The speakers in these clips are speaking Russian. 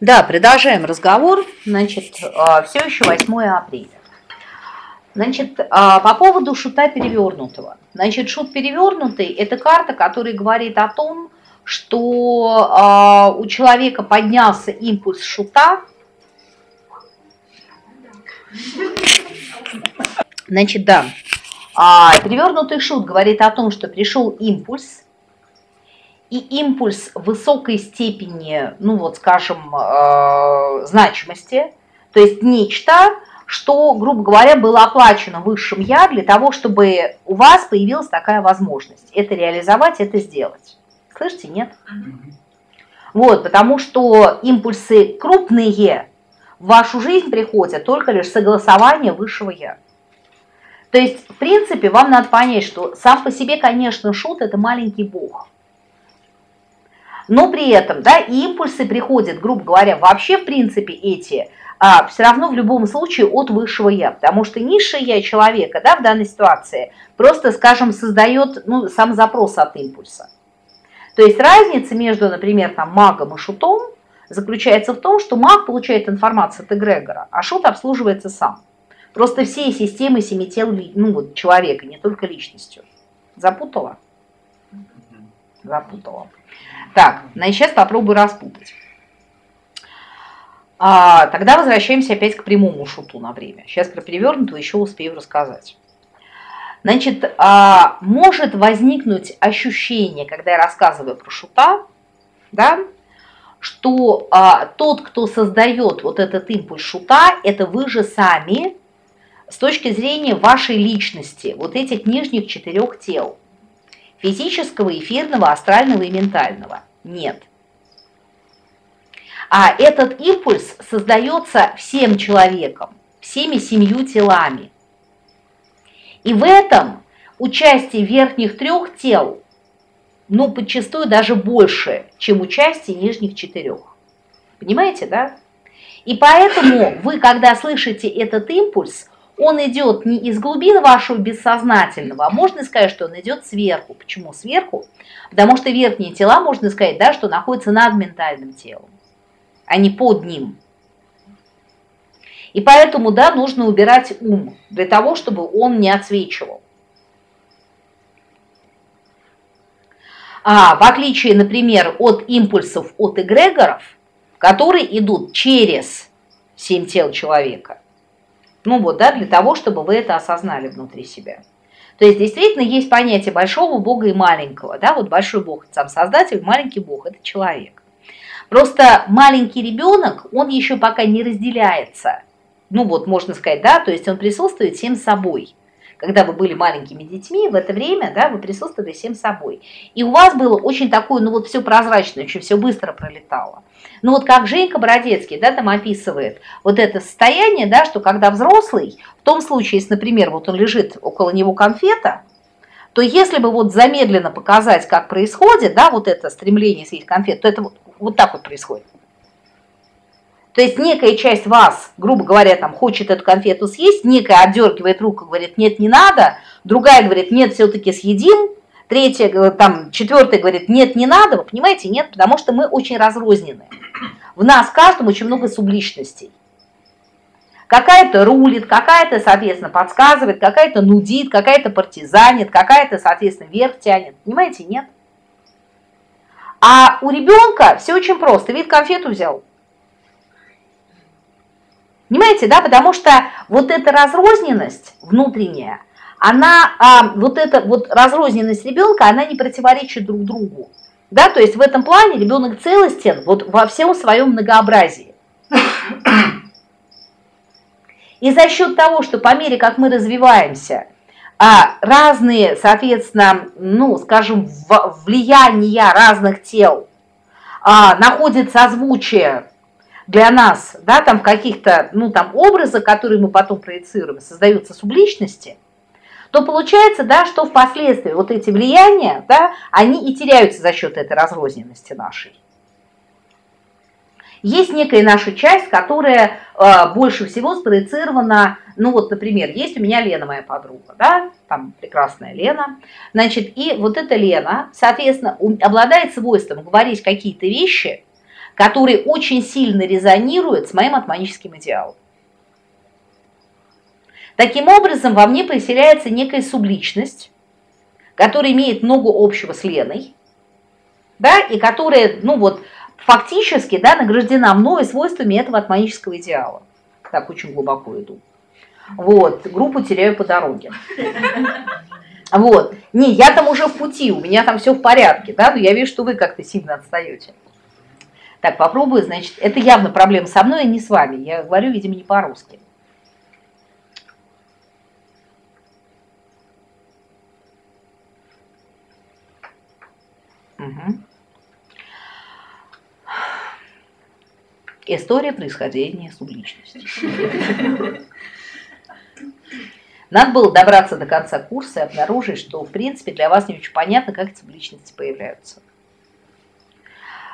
Да, продолжаем разговор. Значит, а, все еще 8 апреля. Значит, а, по поводу шута перевернутого. Значит, шут перевернутый – это карта, которая говорит о том, что а, у человека поднялся импульс шута. Значит, да. Перевернутый шут говорит о том, что пришел импульс – и импульс высокой степени, ну вот скажем, э, значимости, то есть нечто, что, грубо говоря, было оплачено высшим я для того, чтобы у вас появилась такая возможность это реализовать, это сделать. Слышите, нет? Вот, потому что импульсы крупные в вашу жизнь приходят только лишь согласование высшего я. То есть, в принципе, вам надо понять, что сам по себе, конечно, шут – это маленький бог – но при этом, да, импульсы приходят, грубо говоря, вообще, в принципе, эти, а, все равно в любом случае от высшего я, потому что низшее я человека, да, в данной ситуации, просто, скажем, создает, ну, сам запрос от импульса. То есть разница между, например, там, магом и шутом заключается в том, что маг получает информацию от эгрегора, а шут обслуживается сам. Просто все системы семи тел, ну, вот, человека, не только личностью. Запутала? Запутала. Так, значит, сейчас попробую распутать. А, тогда возвращаемся опять к прямому шуту на время. Сейчас про перевернутую еще успею рассказать. Значит, а, может возникнуть ощущение, когда я рассказываю про шута, да, что а, тот, кто создает вот этот импульс шута, это вы же сами с точки зрения вашей личности, вот этих нижних четырех тел, физического, эфирного, астрального и ментального. Нет. А этот импульс создается всем человеком, всеми семью телами. И в этом участие верхних трех тел, ну, подчастую даже больше, чем участие нижних четырех. Понимаете, да? И поэтому вы, когда слышите этот импульс, он идет не из глубин вашего бессознательного, а можно сказать, что он идет сверху. Почему сверху? Потому что верхние тела, можно сказать, да, что находятся над ментальным телом, а не под ним. И поэтому, да, нужно убирать ум для того, чтобы он не отсвечивал. А в отличие, например, от импульсов от эгрегоров, которые идут через семь тел человека – ну вот, да, для того, чтобы вы это осознали внутри себя. То есть действительно есть понятие большого Бога и маленького. Да? Вот большой Бог – сам Создатель, маленький Бог – это человек. Просто маленький ребенок, он еще пока не разделяется. Ну вот, можно сказать, да, то есть он присутствует всем собой – когда вы были маленькими детьми, в это время, да, вы присутствовали всем собой. И у вас было очень такое, ну вот все прозрачное, очень все быстро пролетало. Ну вот как Женька Бродецкий, да, там описывает вот это состояние, да, что когда взрослый, в том случае, если, например, вот он лежит около него конфета, то если бы вот замедленно показать, как происходит, да, вот это стремление съесть конфет, то это вот, вот так вот происходит. То есть некая часть вас, грубо говоря, там хочет эту конфету съесть, некая отдергивает руку, говорит, нет, не надо, другая говорит, нет, все-таки съедим, третья, там, четвертая говорит, нет, не надо, вы понимаете, нет, потому что мы очень разрознены. В нас каждом очень много субличностей. Какая-то рулит, какая-то, соответственно, подсказывает, какая-то нудит, какая-то партизанит, какая-то, соответственно, вверх тянет. Понимаете, нет? А у ребенка все очень просто. Вид конфету взял, Понимаете, да, потому что вот эта разрозненность внутренняя, она, а, вот эта вот разрозненность ребенка, она не противоречит друг другу. Да, то есть в этом плане ребенок целостен вот во всем своем многообразии. И за счет того, что по мере, как мы развиваемся, а, разные, соответственно, ну, скажем, влияния разных тел а, находят созвучие для нас, да, там в каких-то, ну, там образах, которые мы потом проецируем, создаются субличности, то получается, да, что впоследствии вот эти влияния, да, они и теряются за счет этой разрозненности нашей. Есть некая наша часть, которая э, больше всего спроецирована, ну вот, например, есть у меня Лена, моя подруга, да, там прекрасная Лена, значит, и вот эта Лена, соответственно, обладает свойством говорить какие-то вещи, который очень сильно резонирует с моим атманическим идеалом. Таким образом, во мне поселяется некая субличность, которая имеет много общего с Леной, да, и которая, ну вот, фактически, да, награждена мной свойствами этого атманического идеала. Так очень глубоко иду. Вот, группу теряю по дороге. Вот. Не, я там уже в пути, у меня там все в порядке, да, но я вижу, что вы как-то сильно отстаете. Так, попробую, значит, это явно проблема со мной, а не с вами. Я говорю, видимо, не по-русски. История происхождения субличности. Надо было добраться до конца курса и обнаружить, что, в принципе, для вас не очень понятно, как эти субличности появляются.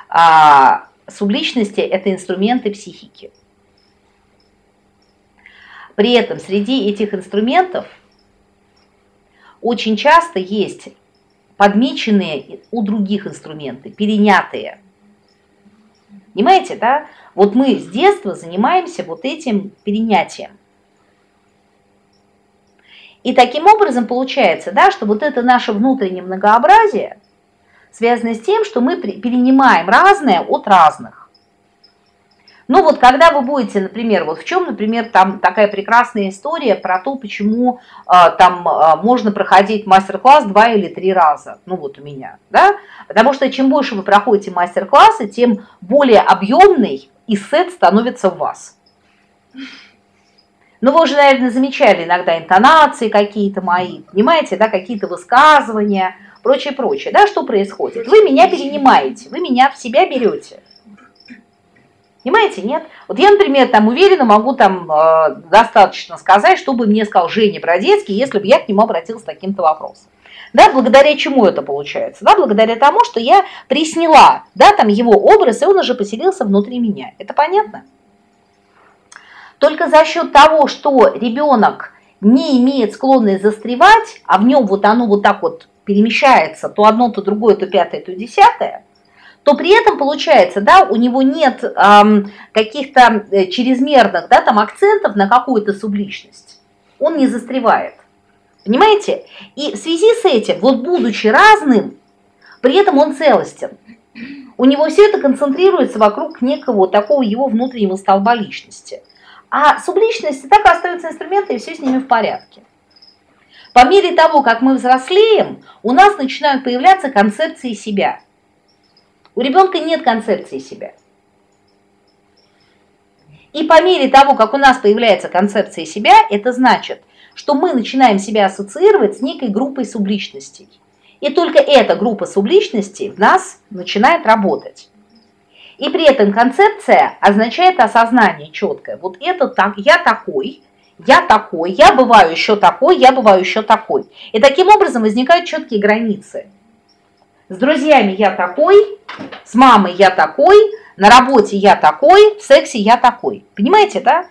А субличности – это инструменты психики. При этом среди этих инструментов очень часто есть подмеченные у других инструменты, перенятые. Понимаете, да? Вот мы с детства занимаемся вот этим перенятием. И таким образом получается, да, что вот это наше внутреннее многообразие связано с тем, что мы перенимаем разное от разных. Ну вот когда вы будете, например, вот в чем, например, там такая прекрасная история про то, почему э, там э, можно проходить мастер-класс два или три раза, ну вот у меня, да, потому что чем больше вы проходите мастер-классы, тем более объемный и сет становится в вас. Ну, вы уже, наверное, замечали иногда интонации какие-то мои, понимаете, да, какие-то высказывания, прочее, прочее. Да, что происходит? Вы меня перенимаете, вы меня в себя берете. Понимаете, нет? Вот я, например, там уверенно могу там э, достаточно сказать, чтобы мне сказал Женя Бродецкий, если бы я к нему обратился с таким-то вопросом. Да, благодаря чему это получается? Да, благодаря тому, что я присняла, да, там его образ, и он уже поселился внутри меня. Это понятно? Только за счет того, что ребенок не имеет склонность застревать, а в нем вот оно вот так вот перемещается, то одно, то другое, то пятое, то десятое, то при этом получается, да, у него нет эм, каких-то э, чрезмерных, да, там акцентов на какую-то субличность. Он не застревает. Понимаете? И в связи с этим, вот будучи разным, при этом он целостен. У него все это концентрируется вокруг некого такого его внутреннего столба личности. А субличности так и остаются инструменты, и все с ними в порядке. По мере того, как мы взрослеем, у нас начинают появляться концепции себя. У ребенка нет концепции себя. И по мере того, как у нас появляется концепция себя, это значит, что мы начинаем себя ассоциировать с некой группой субличностей. И только эта группа субличностей в нас начинает работать. И при этом концепция означает осознание четкое. Вот это так, я такой, я такой, я бываю еще такой, я бываю еще такой. И таким образом возникают четкие границы. С друзьями я такой, с мамой я такой, на работе я такой, в сексе я такой. Понимаете, да?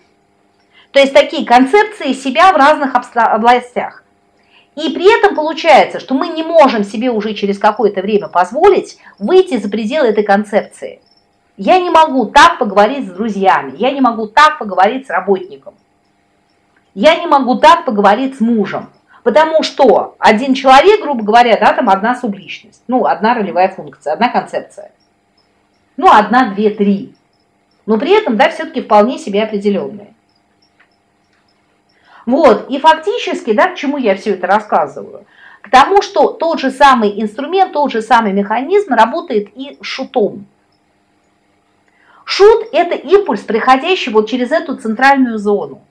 То есть такие концепции себя в разных областях. И при этом получается, что мы не можем себе уже через какое-то время позволить выйти за пределы этой концепции. Я не могу так поговорить с друзьями, я не могу так поговорить с работником. Я не могу так поговорить с мужем, потому что один человек, грубо говоря, да, там одна субличность, ну, одна ролевая функция, одна концепция. Ну, одна, две, три. Но при этом, да, все-таки вполне себе определенные. Вот, и фактически, да, к чему я все это рассказываю? К тому, что тот же самый инструмент, тот же самый механизм работает и шутом. Шут – это импульс, приходящий вот через эту центральную зону,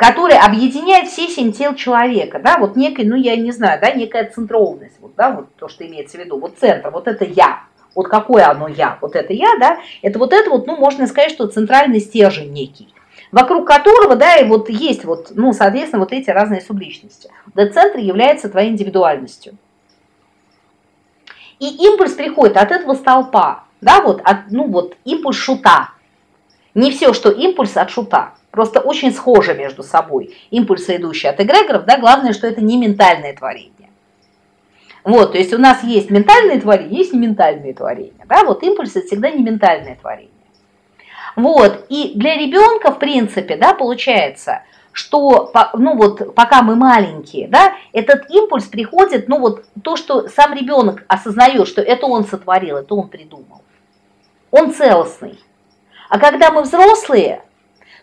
который объединяет все семь тел человека, да, вот некая, ну я не знаю, да, некая центрованность, вот, да, вот то, что имеется в виду, вот центр, вот это я, вот какое оно я, вот это я, да, это вот это вот, ну можно сказать, что центральный стержень некий, вокруг которого, да, и вот есть вот, ну, соответственно, вот эти разные субличности. Этот центр является твоей индивидуальностью. И импульс приходит от этого столпа, да, вот, от, ну вот импульс шута. Не все, что импульс от шута. Просто очень схожи между собой. Импульсы, идущие от эгрегоров, да, главное, что это не ментальное творение. Вот, то есть у нас есть ментальные творения, есть ментальные творения. Да? Вот импульс это всегда не ментальное творение. Вот, и для ребенка, в принципе, да, получается, что, ну вот, пока мы маленькие, да, этот импульс приходит, ну вот, то, что сам ребенок осознает, что это он сотворил, это он придумал. Он целостный. А когда мы взрослые,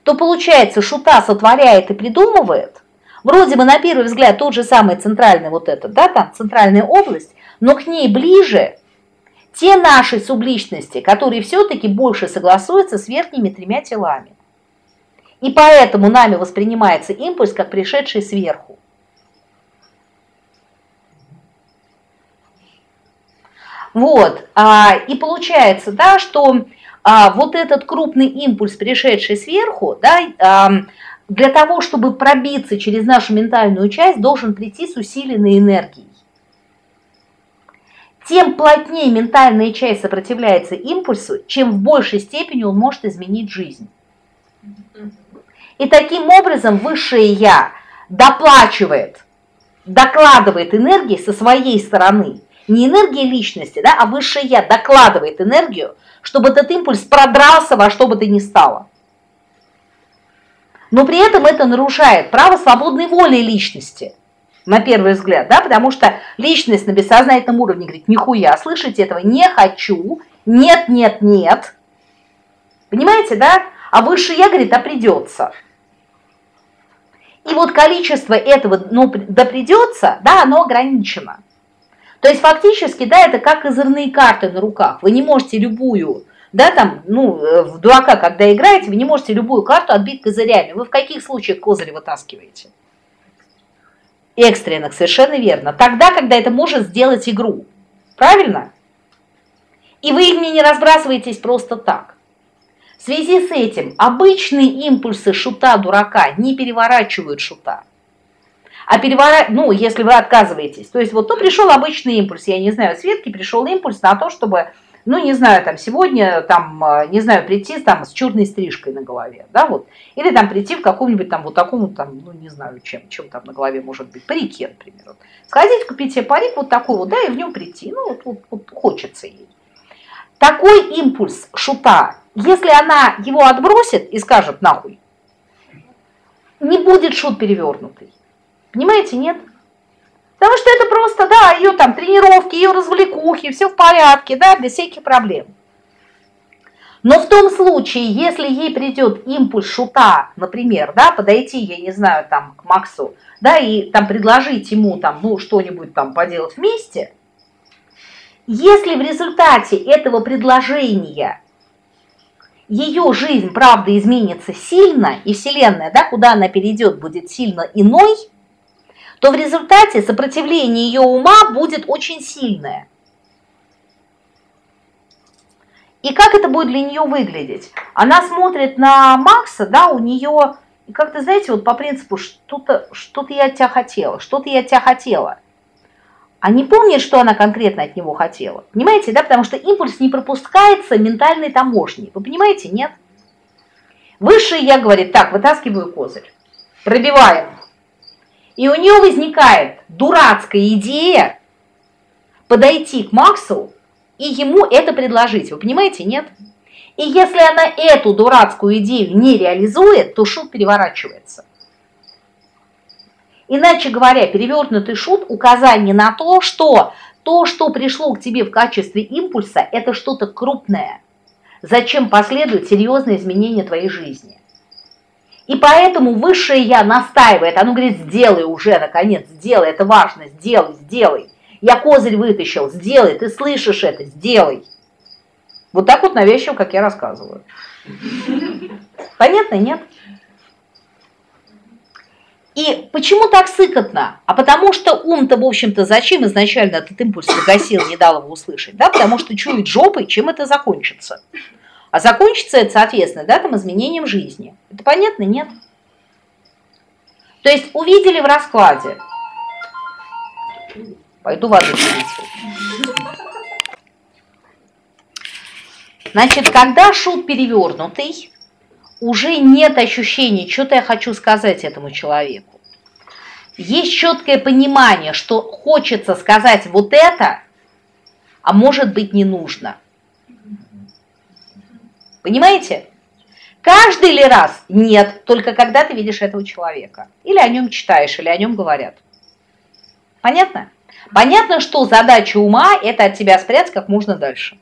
то получается, шута сотворяет и придумывает, вроде бы на первый взгляд тот же самый центральный вот этот, да, там центральная область, но к ней ближе те наши субличности, которые все-таки больше согласуются с верхними тремя телами. И поэтому нами воспринимается импульс как пришедший сверху. Вот, а, и получается, да, что а, вот этот крупный импульс, пришедший сверху, да, а, для того, чтобы пробиться через нашу ментальную часть, должен прийти с усиленной энергией. Тем плотнее ментальная часть сопротивляется импульсу, чем в большей степени он может изменить жизнь. И таким образом высшее Я доплачивает, докладывает энергии со своей стороны. Не энергия личности, да, а высшее Я докладывает энергию, чтобы этот импульс продрался во что бы то ни стало. Но при этом это нарушает право свободной воли личности, на первый взгляд, да, потому что личность на бессознательном уровне говорит, нихуя, слышите этого, не хочу, нет, нет, нет. Понимаете, да? А высшее я, говорит, а придется. И вот количество этого, ну, да придется, да, оно ограничено. То есть фактически, да, это как козырные карты на руках. Вы не можете любую, да, там, ну, э, в дурака, когда играете, вы не можете любую карту отбить козырями. Вы в каких случаях козыри вытаскиваете? Экстренных, совершенно верно. Тогда, когда это может сделать игру. Правильно? И вы ими не разбрасываетесь просто так. В связи с этим обычные импульсы шута-дурака не переворачивают шута. А переворачивают, ну, если вы отказываетесь. То есть вот ну, пришел обычный импульс, я не знаю, Светке пришел импульс на то, чтобы, ну, не знаю, там сегодня, там, э, не знаю, прийти там с черной стрижкой на голове, да, вот. Или там прийти в каком-нибудь там вот такому там, ну, не знаю, чем, чем там на голове может быть, парике, например. Вот. Сходить, купить себе парик вот такой вот, да, и в нем прийти. Ну, вот, вот, вот хочется ей. Такой импульс шута если она его отбросит и скажет нахуй, не будет шут перевернутый. Понимаете, нет? Потому что это просто, да, ее там тренировки, ее развлекухи, все в порядке, да, без всяких проблем. Но в том случае, если ей придет импульс шута, например, да, подойти, я не знаю, там, к Максу, да, и там предложить ему там, ну, что-нибудь там поделать вместе, если в результате этого предложения ее жизнь, правда, изменится сильно, и Вселенная, да, куда она перейдет, будет сильно иной, то в результате сопротивление ее ума будет очень сильное. И как это будет для нее выглядеть? Она смотрит на Макса, да, у нее, как-то, знаете, вот по принципу, что-то что, -то, я от тебя хотела, что-то я от тебя хотела а не помнит, что она конкретно от него хотела. Понимаете, да? Потому что импульс не пропускается ментальной таможней. Вы понимаете, нет? Высшее я говорит, так, вытаскиваю козырь, пробиваем. И у нее возникает дурацкая идея подойти к Максу и ему это предложить. Вы понимаете, нет? И если она эту дурацкую идею не реализует, то шут переворачивается. Иначе говоря, перевернутый шут – указание на то, что то, что пришло к тебе в качестве импульса, это что-то крупное. Зачем последует серьезное изменение твоей жизни? И поэтому высшее Я настаивает, оно говорит, сделай уже, наконец, сделай, это важно, сделай, сделай. Я козырь вытащил, сделай, ты слышишь это, сделай. Вот так вот навязчиво, как я рассказываю. Понятно, нет? И почему так сыкотно? А потому что ум-то, в общем-то, зачем изначально этот импульс погасил, не дал его услышать? Да? Потому что чует жопой, чем это закончится. А закончится это, соответственно, да, там изменением жизни. Это понятно? Нет? То есть увидели в раскладе. Пойду воды принесу. Значит, когда шут перевернутый, уже нет ощущения, что-то я хочу сказать этому человеку. есть четкое понимание, что хочется сказать вот это, а может быть не нужно. Понимаете? Каждый ли раз? Нет, только когда ты видишь этого человека. Или о нем читаешь, или о нем говорят. Понятно? Понятно, что задача ума – это от тебя спрятать как можно дальше.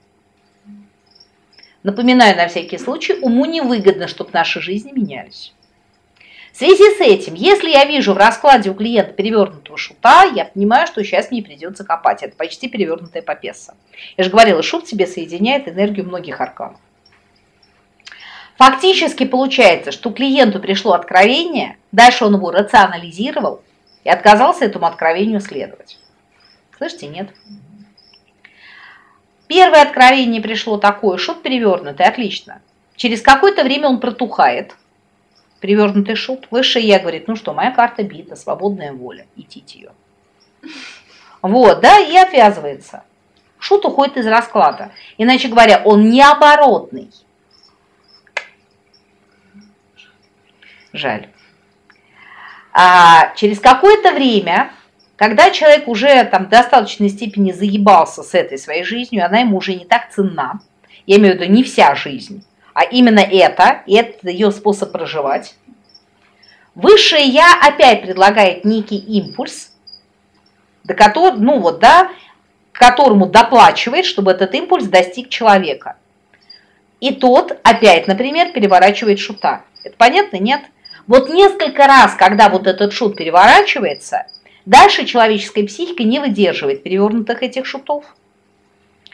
Напоминаю на всякий случай, уму невыгодно, чтобы наши жизни менялись. В связи с этим, если я вижу в раскладе у клиента перевернутого шута, я понимаю, что сейчас мне придется копать. Это почти перевернутая попеса. Я же говорила, шут себе соединяет энергию многих арканов. Фактически получается, что клиенту пришло откровение, дальше он его рационализировал и отказался этому откровению следовать. Слышите, нет? Первое откровение пришло такое, шут перевернутый, отлично. Через какое-то время он протухает. Перевернутый шут. Высшее я говорит, ну что, моя карта бита, свободная воля, идите ее. Вот, да, и отвязывается. Шут уходит из расклада. Иначе говоря, он не Жаль. А через какое-то время, когда человек уже там в достаточной степени заебался с этой своей жизнью, она ему уже не так ценна, я имею в виду не вся жизнь, а именно это, и это ее способ проживать, высшее я опять предлагает некий импульс, до которого, ну вот, да, которому доплачивает, чтобы этот импульс достиг человека. И тот опять, например, переворачивает шута. Это понятно? Нет? Вот несколько раз, когда вот этот шут переворачивается, дальше человеческая психика не выдерживает перевернутых этих шутов.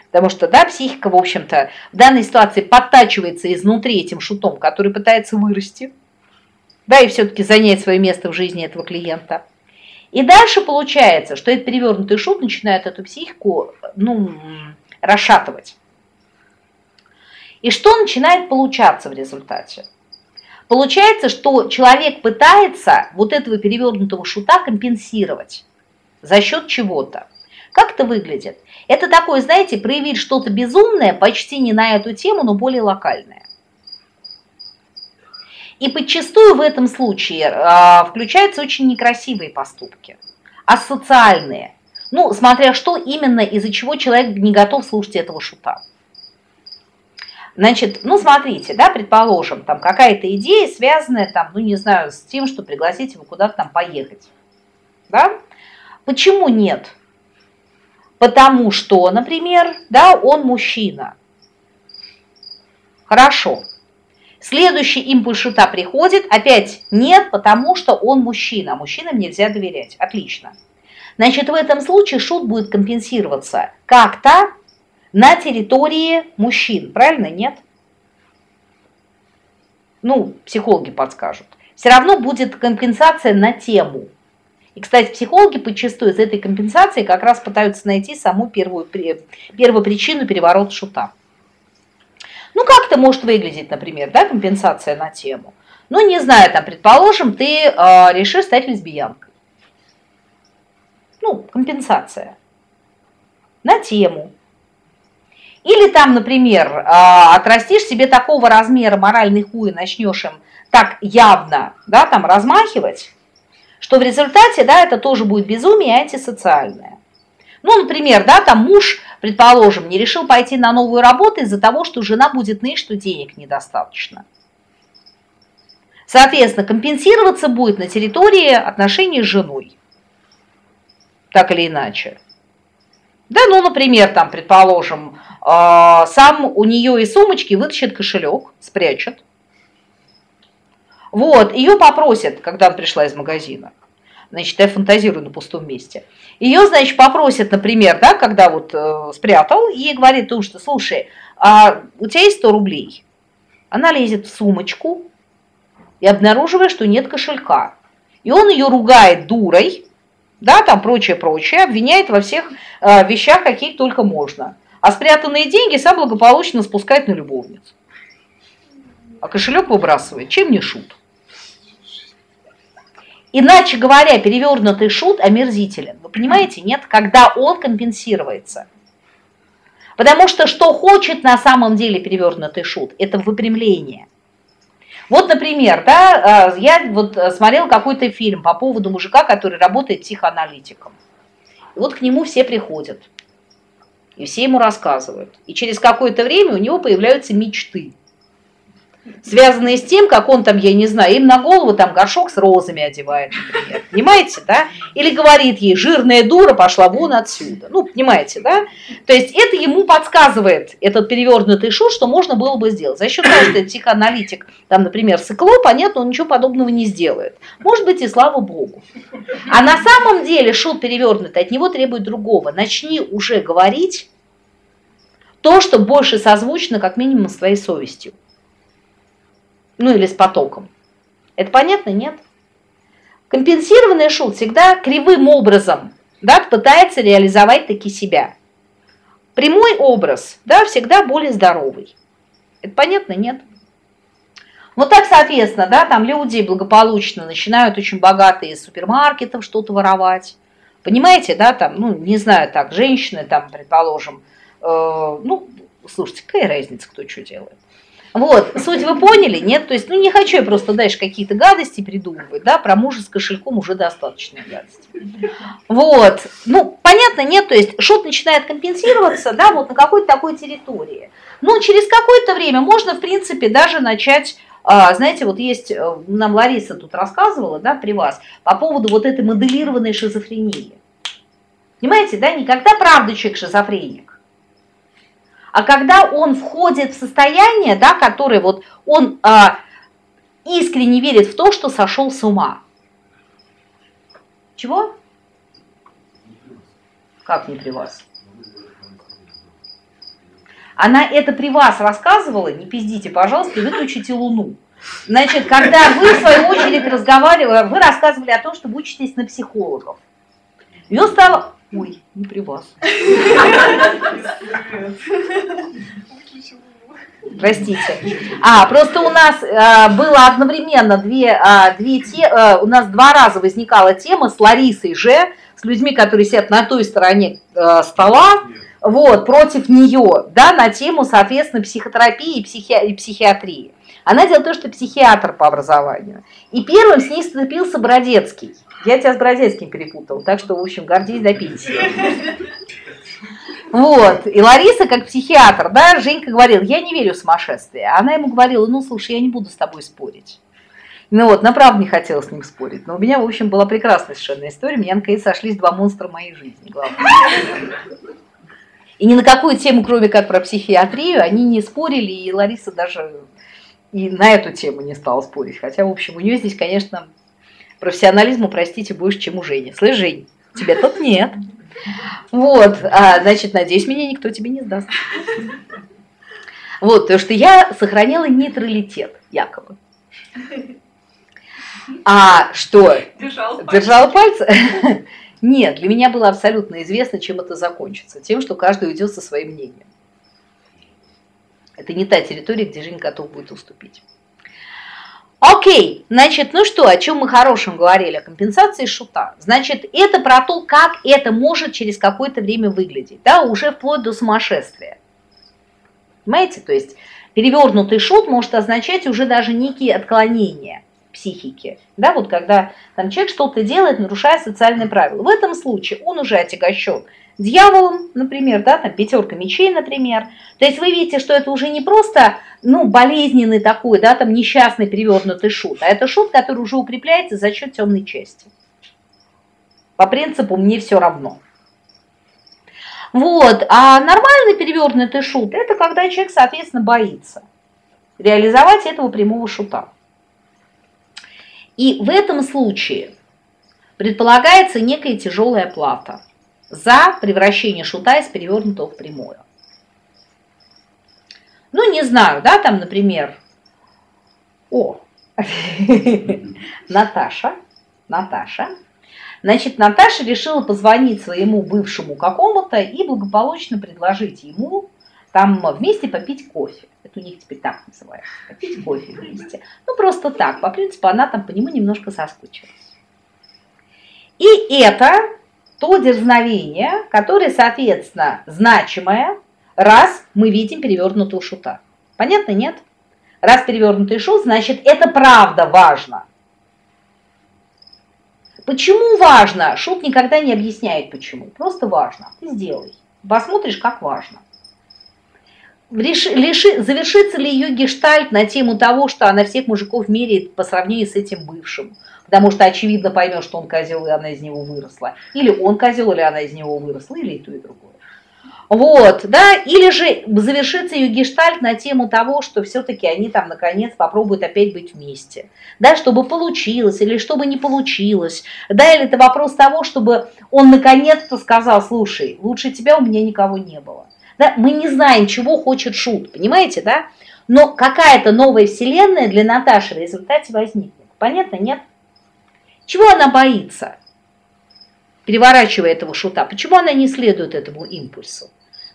Потому что, да, психика, в общем-то, в данной ситуации подтачивается изнутри этим шутом, который пытается вырасти, да, и все-таки занять свое место в жизни этого клиента. И дальше получается, что этот перевернутый шут начинает эту психику, ну, расшатывать. И что начинает получаться в результате? Получается, что человек пытается вот этого перевернутого шута компенсировать за счет чего-то. Как это выглядит? Это такое, знаете, проявить что-то безумное, почти не на эту тему, но более локальное. И подчастую в этом случае э, включаются очень некрасивые поступки, асоциальные. Ну, смотря что именно, из-за чего человек не готов слушать этого шута. Значит, ну смотрите, да, предположим, там какая-то идея, связанная там, ну не знаю, с тем, что пригласить его куда-то там поехать. Да? Почему нет? Потому что, например, да, он мужчина. Хорошо. Следующий импульс шута приходит, опять нет, потому что он мужчина. Мужчинам нельзя доверять. Отлично. Значит, в этом случае шут будет компенсироваться как-то на территории мужчин, правильно? Нет? Ну, психологи подскажут. Все равно будет компенсация на тему. И, кстати, психологи подчастую из этой компенсации как раз пытаются найти саму первую, первую причину переворота шута. Ну, как это может выглядеть, например, да, компенсация на тему? Ну, не знаю, там, предположим, ты э, решишь стать лесбиянкой. Ну, компенсация на тему. Или там, например, а, отрастишь себе такого размера моральный хуй и начнешь им так явно да, там размахивать, что в результате да, это тоже будет безумие антисоциальное. Ну, например, да, там муж, предположим, не решил пойти на новую работу из-за того, что жена будет ныть, что денег недостаточно. Соответственно, компенсироваться будет на территории отношений с женой. Так или иначе. Да, ну, например, там, предположим, а, сам у нее из сумочки вытащит кошелек, спрячет. Вот, ее попросят, когда она пришла из магазина. Значит, я фантазирую на пустом месте. Ее, значит, попросят, например, да, когда вот э, спрятал, и говорит, ну что, слушай, а у тебя есть 100 рублей? Она лезет в сумочку и обнаруживает, что нет кошелька. И он ее ругает дурой, да, там прочее-прочее, обвиняет во всех э, вещах, каких только можно. А спрятанные деньги сам благополучно спускает на любовницу. А кошелек выбрасывает. Чем не шут? Иначе говоря, перевернутый шут омерзителен. Вы понимаете, нет? Когда он компенсируется. Потому что что хочет на самом деле перевернутый шут? Это выпрямление. Вот, например, да, я вот смотрел какой-то фильм по поводу мужика, который работает психоаналитиком. И вот к нему все приходят. И все ему рассказывают. И через какое-то время у него появляются мечты связанные с тем, как он там, я не знаю, им на голову там горшок с розами одевает, например. Понимаете, да? Или говорит ей, жирная дура пошла вон отсюда. Ну, понимаете, да? То есть это ему подсказывает, этот перевернутый шут, что можно было бы сделать. За счет того, что это психоаналитик, там, например, сыкло, понятно, он ничего подобного не сделает. Может быть, и слава богу. А на самом деле шут перевернутый от него требует другого. Начни уже говорить то, что больше созвучно, как минимум, с твоей совестью ну или с потоком. Это понятно, нет? Компенсированный шут всегда кривым образом да, пытается реализовать таки себя. Прямой образ да, всегда более здоровый. Это понятно, нет? Вот так, соответственно, да, там люди благополучно начинают очень богатые из супермаркетов что-то воровать. Понимаете, да, там, ну, не знаю, так, женщины, там, предположим, э, ну, слушайте, какая разница, кто что делает. Вот, суть вы поняли, нет? То есть, ну, не хочу я просто дальше какие-то гадости придумывать, да, про мужа с кошельком уже достаточно гадости. Вот, ну, понятно, нет? То есть, шут начинает компенсироваться, да, вот на какой-то такой территории. Но через какое-то время можно, в принципе, даже начать а, знаете, вот есть, э, нам Лариса тут рассказывала, да, при вас, по поводу вот этой моделированной шизофрении. Понимаете, да, никогда правда человек шизофреник. А когда он входит в состояние, да, которое вот он а, искренне верит в то, что сошел с ума. Чего? Как не при вас? Она это при вас рассказывала, не пиздите, пожалуйста, выключите луну. Значит, когда вы, в свою очередь, разговаривали, вы рассказывали о том, что вы учитесь на психологов. Ее стало Ой, не при вас. Простите. А, просто у нас а, было одновременно две, а, две те, а, у нас два раза возникала тема с Ларисой же, с людьми, которые сидят на той стороне а, стола, вот, против нее, да, на тему, соответственно, психотерапии и, психи... и психиатрии. Она делает то, что психиатр по образованию. И первым с ней сцепился Бродецкий. Я тебя с Бродецким перепутал, так что, в общем, гордись до пенсии. Вот, и Лариса, как психиатр, да, Женька говорил, я не верю в сумасшествие. Она ему говорила, ну, слушай, я не буду с тобой спорить. Ну вот, на правда не хотела с ним спорить. Но у меня, в общем, была прекрасная совершенно история. Меня наконец сошлись два монстра моей жизни, главное. И ни на какую тему, кроме как про психиатрию, они не спорили, и Лариса даже и на эту тему не стала спорить. Хотя, в общем, у нее здесь, конечно, профессионализму, простите, больше, чем у Жени. Слышь, Жень, тебе тут нет. Вот, а, значит, надеюсь, меня никто тебе не сдаст. Вот, потому что я сохранила нейтралитет, якобы. А что? Держал пальцы. Держала пальцы? Нет, для меня было абсолютно известно, чем это закончится. Тем, что каждый уйдет со своим мнением. Это не та территория, где Женя готов будет уступить. Окей, значит, ну что, о чем мы хорошем говорили, о компенсации шута. Значит, это про то, как это может через какое-то время выглядеть, да, уже вплоть до сумасшествия. Понимаете, то есть перевернутый шут может означать уже даже некие отклонения психики, да, вот когда там человек что-то делает, нарушая социальные правила. В этом случае он уже отягощен дьяволом, например, да, там пятерка мечей, например. То есть вы видите, что это уже не просто, ну, болезненный такой, да, там несчастный перевернутый шут, а это шут, который уже укрепляется за счет темной части. По принципу «мне все равно». Вот, а нормальный перевернутый шут – это когда человек, соответственно, боится реализовать этого прямого шута. И в этом случае предполагается некая тяжелая плата – за превращение шута из перевернутого в прямое. Ну, не знаю, да, там, например, о, Наташа, Наташа, значит, Наташа решила позвонить своему бывшему какому-то и благополучно предложить ему там вместе попить кофе. Это у них теперь так называется, попить кофе вместе. Ну, просто так, по принципу, она там по нему немножко соскучилась. И это то дерзновение, которое, соответственно, значимое, раз мы видим перевернутого шута. Понятно, нет? Раз перевернутый шут, значит, это правда важно. Почему важно? Шут никогда не объясняет почему. Просто важно. Ты сделай. Посмотришь, как важно. Лиши, завершится ли ее гештальт на тему того, что она всех мужиков меряет по сравнению с этим бывшим? Потому что очевидно поймет, что он козел, и она из него выросла. Или он козел, или она из него выросла, или и то, и другое. Вот, да, или же завершится ее гештальт на тему того, что все-таки они там наконец попробуют опять быть вместе, да, чтобы получилось или чтобы не получилось, да, или это вопрос того, чтобы он наконец-то сказал, слушай, лучше тебя у меня никого не было, да, мы не знаем, чего хочет Шут, понимаете, да, но какая-то новая вселенная для Наташи в результате возникнет, понятно, нет? Чего она боится? переворачивая этого шута, почему она не следует этому импульсу?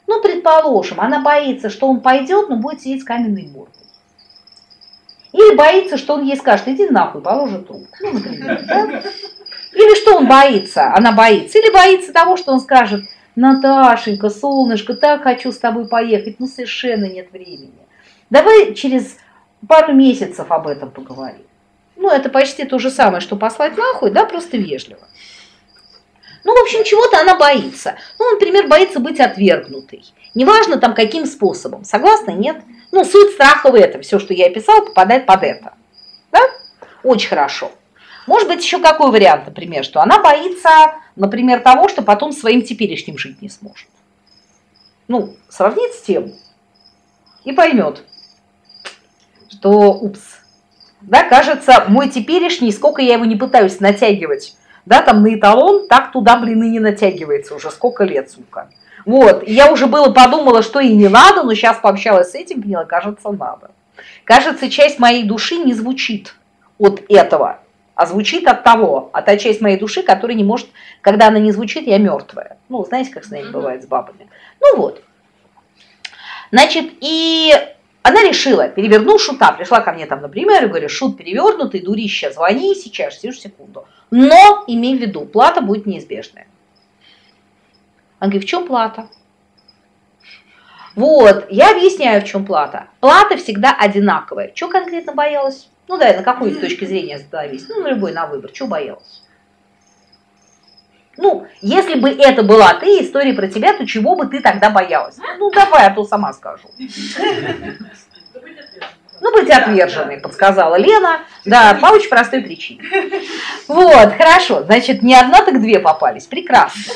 Ну, предположим, она боится, что он пойдет, но будет сидеть с каменной мордой. Или боится, что он ей скажет, иди нахуй, положи трубку. Ну, например, да? Или что он боится? Она боится. Или боится того, что он скажет, Наташенька, солнышко, так хочу с тобой поехать, но совершенно нет времени. Давай через пару месяцев об этом поговорим. Ну, это почти то же самое, что послать нахуй, да, просто вежливо. Ну, в общем, чего-то она боится. Ну, например, боится быть отвергнутой. Неважно там каким способом. Согласны? Нет? Ну, суть страха в этом. Все, что я описал, попадает под это. Да? Очень хорошо. Может быть, еще какой вариант, например, что она боится, например, того, что потом своим теперешним жить не сможет. Ну, сравнить с тем и поймет, что, упс, да, кажется, мой теперешний, сколько я его не пытаюсь натягивать да, там на эталон, так туда, блин, и не натягивается уже сколько лет, сука. Вот, я уже было подумала, что и не надо, но сейчас пообщалась с этим, поняла, кажется, надо. Кажется, часть моей души не звучит от этого, а звучит от того, а та часть моей души, которая не может, когда она не звучит, я мертвая. Ну, знаете, как с нами бывает с бабами. Ну вот. Значит, и она решила, перевернул шута, пришла ко мне там, например, и говорю, шут перевернутый, дурища, звони сейчас, сидишь секунду. Но имей в виду, плата будет неизбежная. Она говорит, в чем плата? Вот, я объясняю, в чем плата. Плата всегда одинаковая. Что конкретно боялась? Ну да, на какой точки зрения остановись. Ну, на любой, на выбор. Что боялась? Ну, если бы это была ты, история про тебя, то чего бы ты тогда боялась? Ну, давай, а то сама скажу. Ну, быть отверженной, подсказала Лена. Да, по очень простой причине. Вот, хорошо. Значит, не одна, так две попались. Прекрасно.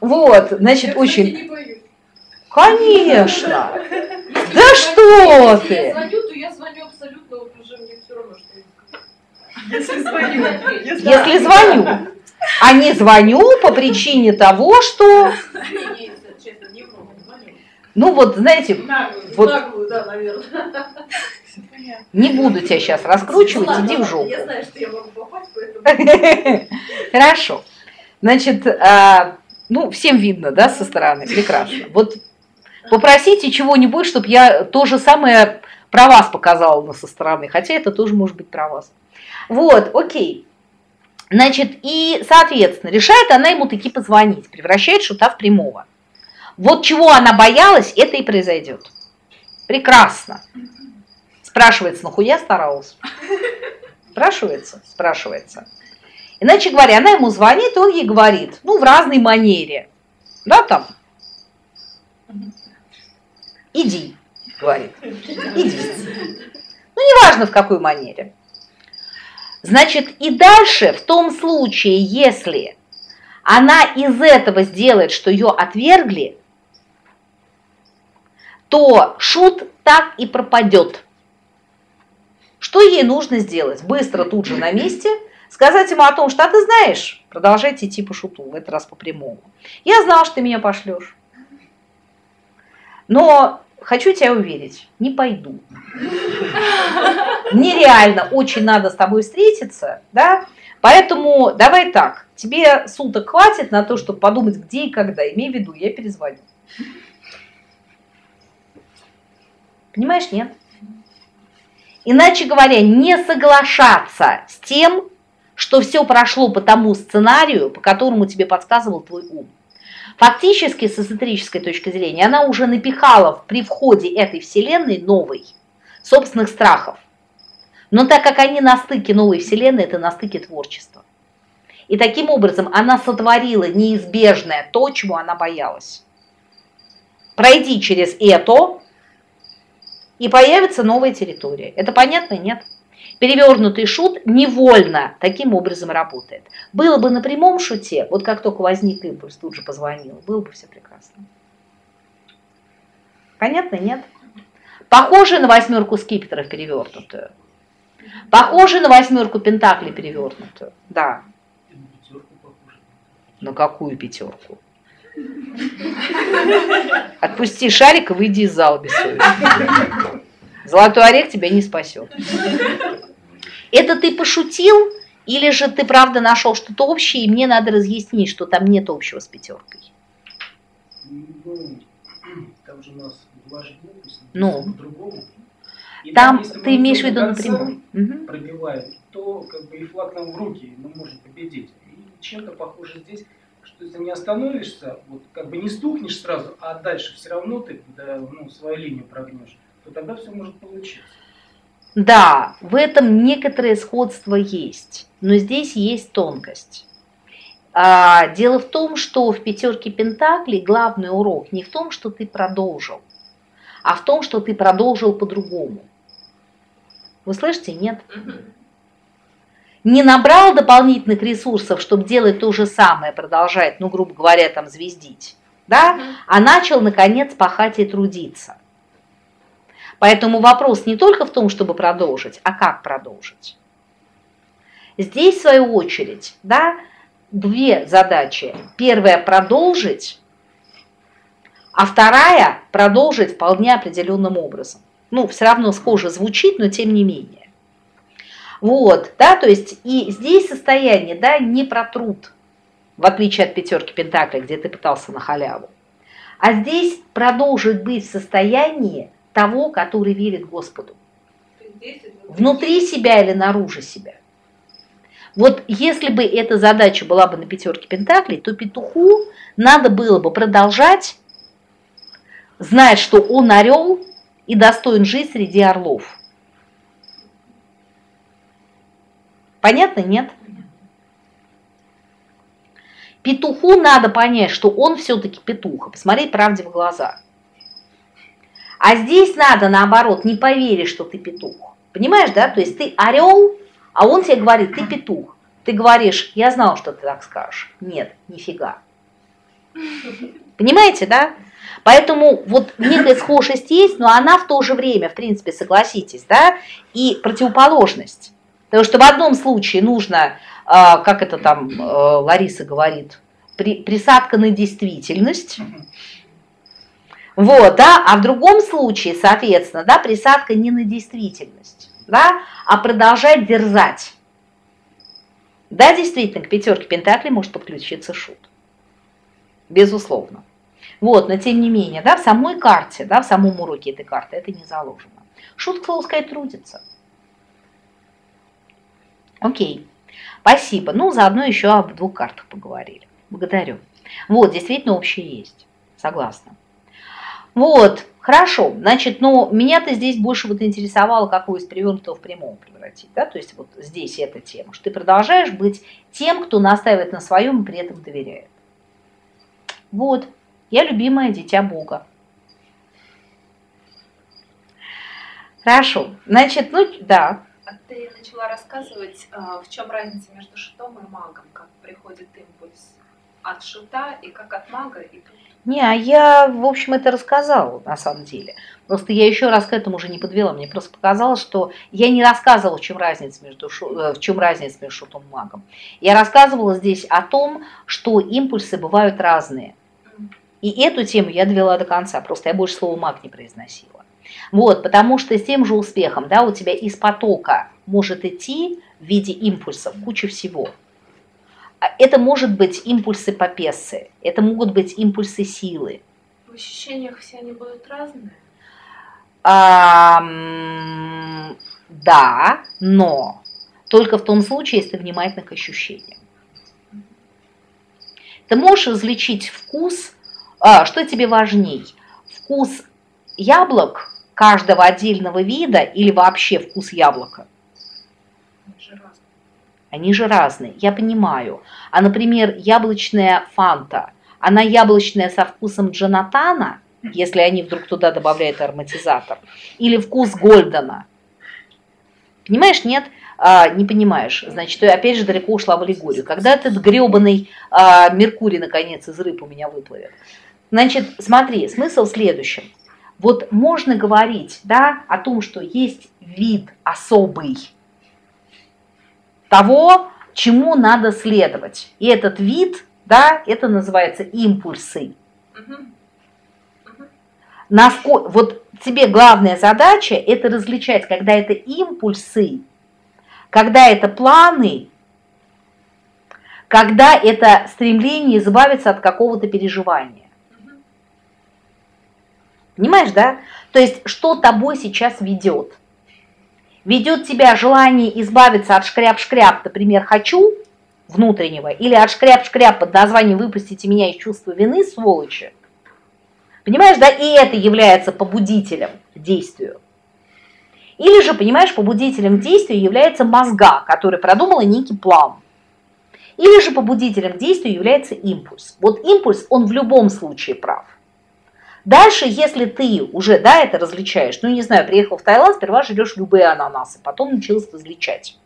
Вот, значит, я, очень... Конечно. Да что ты? Если я звоню, то я звоню абсолютно, вот уже мне все равно, что Если звоню. Если звоню. А не звоню по причине того, что... Ну вот, знаете, наглую, вот, наглую, да, наверное. Не буду тебя сейчас раскручивать, ну, иди в жопу. Я знаю, что я могу попасть, поэтому... Хорошо. Значит, а, ну, всем видно, да, со стороны, прекрасно. Вот попросите чего-нибудь, чтобы я то же самое про вас показала со стороны, хотя это тоже может быть про вас. Вот, окей. Значит, и, соответственно, решает она ему таки позвонить, превращает шута в прямого. Вот чего она боялась, это и произойдет. Прекрасно. Спрашивается, нахуя старалась? Спрашивается? Спрашивается. Иначе говоря, она ему звонит, он ей говорит, ну, в разной манере. Да, там? Иди, говорит. Иди. Ну, неважно, в какой манере. Значит, и дальше, в том случае, если она из этого сделает, что ее отвергли, то шут так и пропадет. Что ей нужно сделать? Быстро тут же на месте сказать ему о том, что а ты знаешь, продолжайте идти по шуту, в этот раз по прямому. Я знал, что ты меня пошлешь. Но хочу тебя уверить, не пойду. Мне реально очень надо с тобой встретиться, да? Поэтому давай так, тебе суток хватит на то, чтобы подумать, где и когда. Имей в виду, я перезвоню. Понимаешь, нет? Иначе говоря, не соглашаться с тем, что все прошло по тому сценарию, по которому тебе подсказывал твой ум. Фактически, с эзотерической точки зрения, она уже напихала при входе этой вселенной новой собственных страхов. Но так как они на стыке новой вселенной, это на стыке творчества. И таким образом она сотворила неизбежное то, чего она боялась. Пройди через это, и появится новая территория. Это понятно, нет? Перевернутый шут невольно таким образом работает. Было бы на прямом шуте, вот как только возник импульс, тут же позвонил, было бы все прекрасно. Понятно, нет? Похоже на восьмерку скипетров перевернутую. Похоже на восьмерку пентаклей перевернутую. Да. На какую пятерку? Отпусти шарик и выйди из зала без. Золотой орех тебя не спасет. Это ты пошутил, или же ты правда нашел что-то общее, и мне надо разъяснить, что там нет общего с пятеркой? Ну, там же у нас влажный ну. по-другому. И там, там ты имеешь в виду напрямую. Пробиваем, то как бы и флаг нам в руки, мы можем победить. И чем-то похоже здесь, что если не остановишься, вот как бы не стукнешь сразу, а дальше все равно ты да, ну, свою линию прогнешь, то тогда все может получиться. Да, в этом некоторое сходство есть, но здесь есть тонкость. А, дело в том, что в пятерке Пентаклей главный урок не в том, что ты продолжил, а в том, что ты продолжил по-другому. Вы слышите? Нет. Не набрал дополнительных ресурсов, чтобы делать то же самое, продолжать, ну, грубо говоря, там, звездить, да, а начал, наконец, пахать и трудиться. Поэтому вопрос не только в том, чтобы продолжить, а как продолжить. Здесь, в свою очередь, да, две задачи. Первая – продолжить, а вторая – продолжить вполне определенным образом. Ну, все равно схоже звучит, но тем не менее. Вот, да, то есть и здесь состояние, да, не про труд, в отличие от пятерки Пентакля, где ты пытался на халяву. А здесь продолжить быть в состоянии того, который верит Господу. Внутри себя или наружу себя. Вот если бы эта задача была бы на пятерке Пентаклей, то петуху надо было бы продолжать знать, что он орел и достоин жить среди орлов. Понятно, нет? Петуху надо понять, что он все-таки петух, посмотреть правде в глаза. А здесь надо, наоборот, не поверить, что ты петух. Понимаешь, да? То есть ты орел, а он тебе говорит, ты петух. Ты говоришь, я знал, что ты так скажешь. Нет, нифига. Понимаете, да? Поэтому вот некая схожесть есть, но она в то же время, в принципе, согласитесь, да, и противоположность. Потому что в одном случае нужно, а, как это там э, Лариса говорит, присадка на действительность, вот, да, а в другом случае, соответственно, да, присадка не на действительность, да, а продолжать дерзать. Да, действительно, к пятерке Пентаклей может подключиться шут. Безусловно. Вот, но тем не менее, да, в самой карте, да, в самом уроке этой карты это не заложено. Шут, к слову сказать, трудится. Окей, спасибо. Ну, заодно еще об двух картах поговорили. Благодарю. Вот, действительно, общее есть. Согласна. Вот, хорошо. Значит, ну, меня-то здесь больше вот интересовало, как его из перевернутого в прямом превратить, да, то есть вот здесь эта тема, что ты продолжаешь быть тем, кто настаивает на своем и при этом доверяет. Вот, я любимое дитя Бога. Хорошо, значит, ну, да. А ты начала рассказывать, а, в чем разница между шутом и магом, как приходит импульс от шута и как от мага, и тут не, а я, в общем, это рассказала на самом деле. Просто я еще раз к этому уже не подвела. Мне просто показалось, что я не рассказывала, в чем разница между, э, в чем разница между шутом и магом. Я рассказывала здесь о том, что импульсы бывают разные. И эту тему я довела до конца. Просто я больше слова маг не произносила. Вот, потому что с тем же успехом, да, у тебя из потока может идти в виде импульсов куча всего. А это может быть импульсы попесы, это могут быть импульсы силы. В ощущениях все они будут разные? А, да, но только в том случае, если ты внимательно к ощущениям. Ты можешь различить вкус, а, что тебе важней, вкус яблок каждого отдельного вида или вообще вкус яблока? Они же разные, я понимаю. А, например, яблочная фанта, она яблочная со вкусом Джонатана, если они вдруг туда добавляют ароматизатор, или вкус Гольдена. Понимаешь, нет? А, не понимаешь. Значит, опять же далеко ушла в аллегорию. Когда этот гребаный а, Меркурий, наконец, из рыб у меня выплывет? Значит, смотри, смысл в следующем. Вот можно говорить, да, о том, что есть вид особый того, чему надо следовать. И этот вид, да, это называется импульсы. Насколько, вот тебе главная задача это различать, когда это импульсы, когда это планы, когда это стремление избавиться от какого-то переживания. Понимаешь, да? То есть, что тобой сейчас ведет? Ведет тебя желание избавиться от шкряп-шкряп, например, «хочу» внутреннего, или от шкряп-шкряп под названием «выпустите меня из чувства вины, сволочи». Понимаешь, да? И это является побудителем к действию. Или же, понимаешь, побудителем к действию является мозга, который продумала некий план. Или же побудителем к действию является импульс. Вот импульс, он в любом случае прав. Дальше, если ты уже, да, это различаешь, ну, не знаю, приехал в Таиланд, сперва жрешь любые ананасы, потом научилась различать.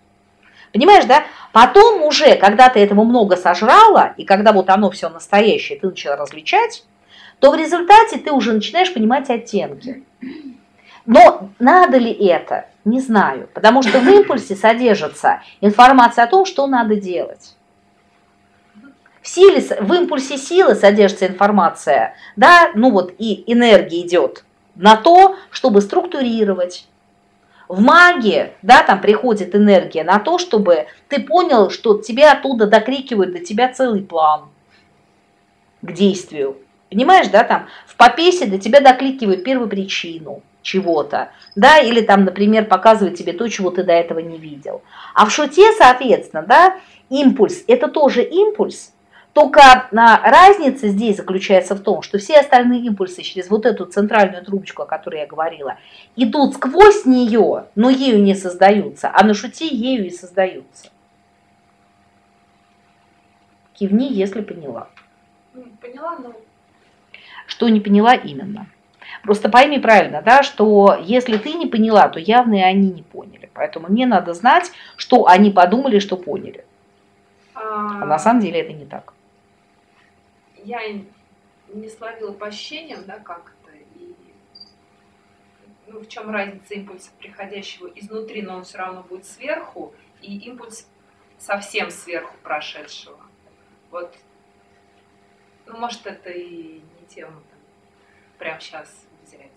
Понимаешь, да? Потом уже, когда ты этого много сожрала, и когда вот оно все настоящее, ты начала различать, то в результате ты уже начинаешь понимать оттенки. Но надо ли это? Не знаю, потому что в импульсе содержится информация о том, что надо делать. В, силе, в импульсе силы содержится информация, да, ну вот и энергия идет на то, чтобы структурировать. В магии, да, там приходит энергия на то, чтобы ты понял, что тебе оттуда докрикивают до тебя целый план к действию. Понимаешь, да, там в попесе до тебя докликивают первую причину чего-то, да, или там, например, показывают тебе то, чего ты до этого не видел. А в шуте, соответственно, да, импульс – это тоже импульс, только разница здесь заключается в том, что все остальные импульсы через вот эту центральную трубочку, о которой я говорила, идут сквозь нее, но ею не создаются, а на шуте ею и создаются. Кивни, если поняла. Ну, поняла, но что не поняла именно. Просто пойми правильно, да, что если ты не поняла, то явно и они не поняли. Поэтому мне надо знать, что они подумали, что поняли. А, а на самом деле это не так. Я не словила по ощущениям, да, как это, и ну, в чем разница импульса, приходящего изнутри, но он все равно будет сверху, и импульс совсем сверху прошедшего. Вот, ну, может, это и тему прямо сейчас взять?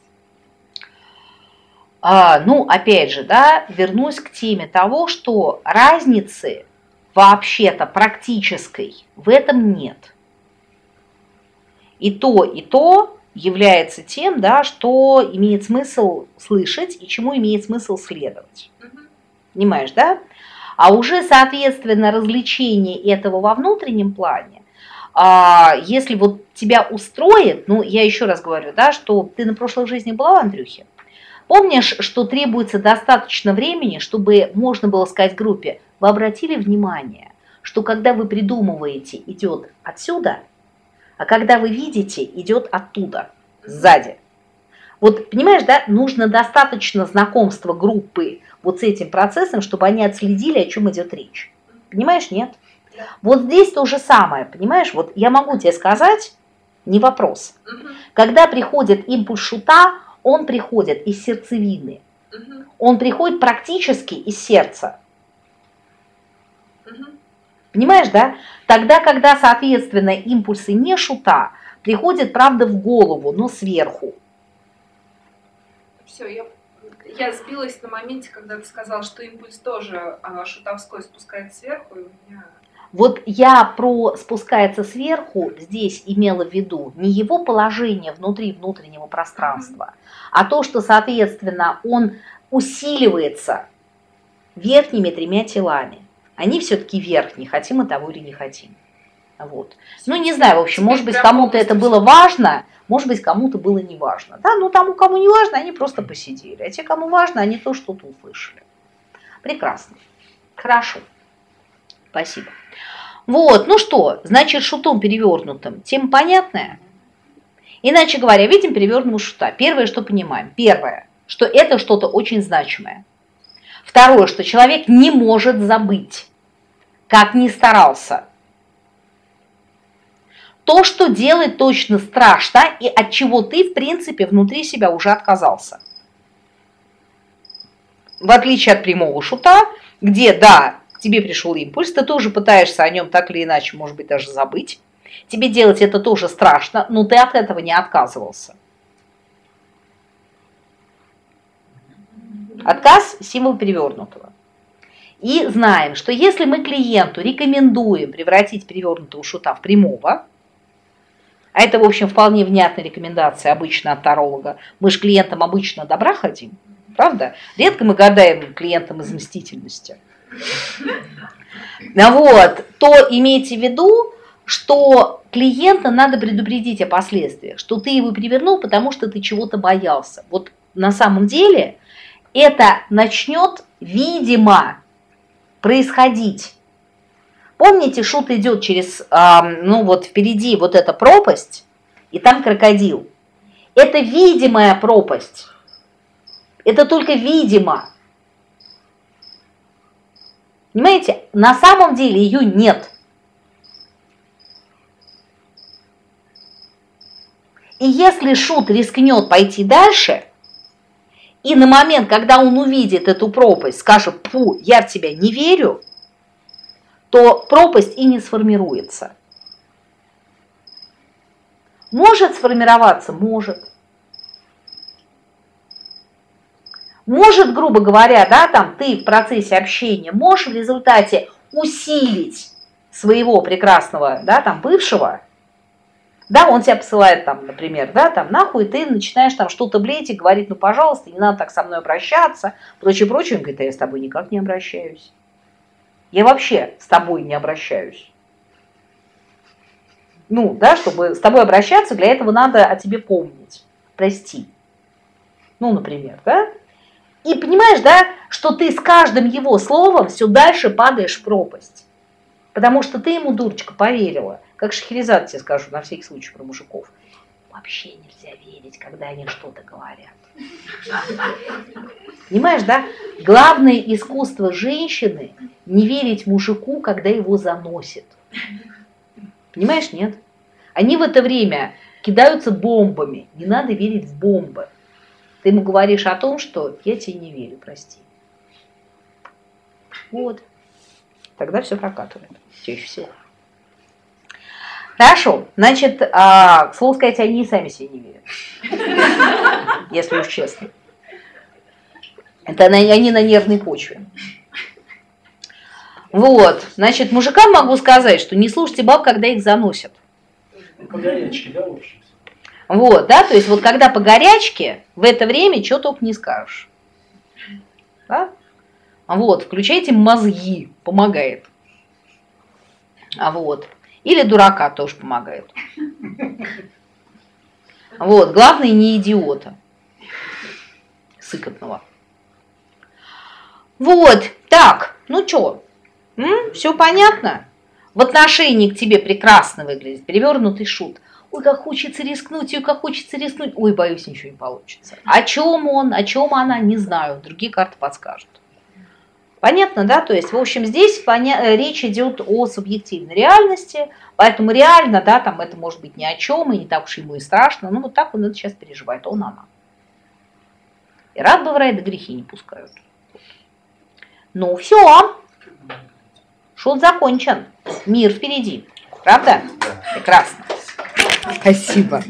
А, ну, опять же, да, вернусь к теме того, что разницы вообще-то практической в этом нет. И то, и то является тем, да, что имеет смысл слышать и чему имеет смысл следовать. Понимаешь, да? А уже, соответственно, развлечение этого во внутреннем плане а, если вот тебя устроит, ну, я еще раз говорю, да, что ты на прошлой жизни была в Андрюхе, помнишь, что требуется достаточно времени, чтобы можно было сказать группе, вы обратили внимание, что когда вы придумываете, идет отсюда, а когда вы видите, идет оттуда, сзади. Вот, понимаешь, да, нужно достаточно знакомства группы вот с этим процессом, чтобы они отследили, о чем идет речь. Понимаешь, нет? Вот здесь то же самое, понимаешь? Вот я могу тебе сказать, не вопрос. Угу. Когда приходит импульс шута, он приходит из сердцевины. Угу. Он приходит практически из сердца. Угу. Понимаешь, да? Тогда, когда, соответственно, импульсы не шута, приходят, правда, в голову, но сверху. Все, я, я сбилась на моменте, когда ты сказал, что импульс тоже а, шутовской спускает сверху, и у меня вот я про спускается сверху здесь имела в виду не его положение внутри внутреннего пространства, а то, что, соответственно, он усиливается верхними тремя телами. Они все-таки верхние, хотим мы того или не хотим. Вот. Ну, не знаю, в общем, может быть, кому-то это было важно, может быть, кому-то было неважно. Да? Но тому, кому не важно, они просто посидели. А те, кому важно, они то что-то услышали. Прекрасно. Хорошо. Спасибо. Вот, ну что, значит, шутом перевернутым. Тема понятная? Иначе говоря, видим перевернутого шута. Первое, что понимаем. Первое, что это что-то очень значимое. Второе, что человек не может забыть, как ни старался. То, что делать точно страшно, и от чего ты, в принципе, внутри себя уже отказался. В отличие от прямого шута, где, да, к тебе пришел импульс, ты тоже пытаешься о нем так или иначе, может быть, даже забыть. Тебе делать это тоже страшно, но ты от этого не отказывался. Отказ – символ перевернутого. И знаем, что если мы клиенту рекомендуем превратить перевернутого шута в прямого, а это, в общем, вполне внятная рекомендация обычно от таролога, мы же клиентам обычно добра хотим, правда? Редко мы гадаем клиентам из мстительности. Ну вот, то имейте в виду, что клиента надо предупредить о последствиях, что ты его перевернул, потому что ты чего-то боялся. Вот на самом деле это начнет, видимо, происходить. Помните, шут идет через, ну вот впереди вот эта пропасть, и там крокодил. Это видимая пропасть. Это только видимо. Понимаете, на самом деле ее нет. И если шут рискнет пойти дальше, и на момент, когда он увидит эту пропасть, скажет, пу, я в тебя не верю, то пропасть и не сформируется. Может сформироваться? Может. Может, грубо говоря, да, там ты в процессе общения можешь в результате усилить своего прекрасного, да, там, бывшего, да, он тебя посылает там, например, да, там нахуй, ты начинаешь там что-то блеять и говорить, ну, пожалуйста, не надо так со мной обращаться, прочее, прочее. Он говорит, а я с тобой никак не обращаюсь. Я вообще с тобой не обращаюсь. Ну, да, чтобы с тобой обращаться, для этого надо о тебе помнить. Прости. Ну, например, да? И понимаешь, да, что ты с каждым его словом все дальше падаешь в пропасть. Потому что ты ему, дурочка, поверила. Как Шахерезад тебе скажу, на всякий случай про мужиков. Вообще нельзя верить, когда они что-то говорят. Понимаешь, да? Главное искусство женщины – не верить мужику, когда его заносит. Понимаешь, нет? Они в это время кидаются бомбами. Не надо верить в бомбы. Ты ему говоришь о том, что я тебе не верю, прости. Вот. Тогда все прокатывает. Чаще всего. Хорошо, значит, а, к слову сказать, они и сами себе не верят, если уж честно. Это они на нервной почве. Вот, значит, мужикам могу сказать, что не слушайте баб, когда их заносят. По горячке, да, в общем? Вот, да, то есть вот когда по горячке, в это время что только не скажешь. Да? Вот, включайте мозги, помогает. А вот. Или дурака тоже помогает. Вот, главное не идиота. Сыкотного. Вот, так, ну что, все понятно? В отношении к тебе прекрасно выглядит перевернутый шут. Ой, как хочется рискнуть, ой, как хочется рискнуть. Ой, боюсь, ничего не получится. О чем он, о чем она, не знаю. Другие карты подскажут. Понятно, да? То есть, в общем, здесь поня... Э, речь идет о субъективной реальности, поэтому реально, да, там это может быть ни о чем, и не так уж ему и страшно, ну вот так он это сейчас переживает, он она. И рад бы в рай, да грехи не пускают. Ну все, шут закончен, мир впереди, правда? Прекрасно. Спасибо.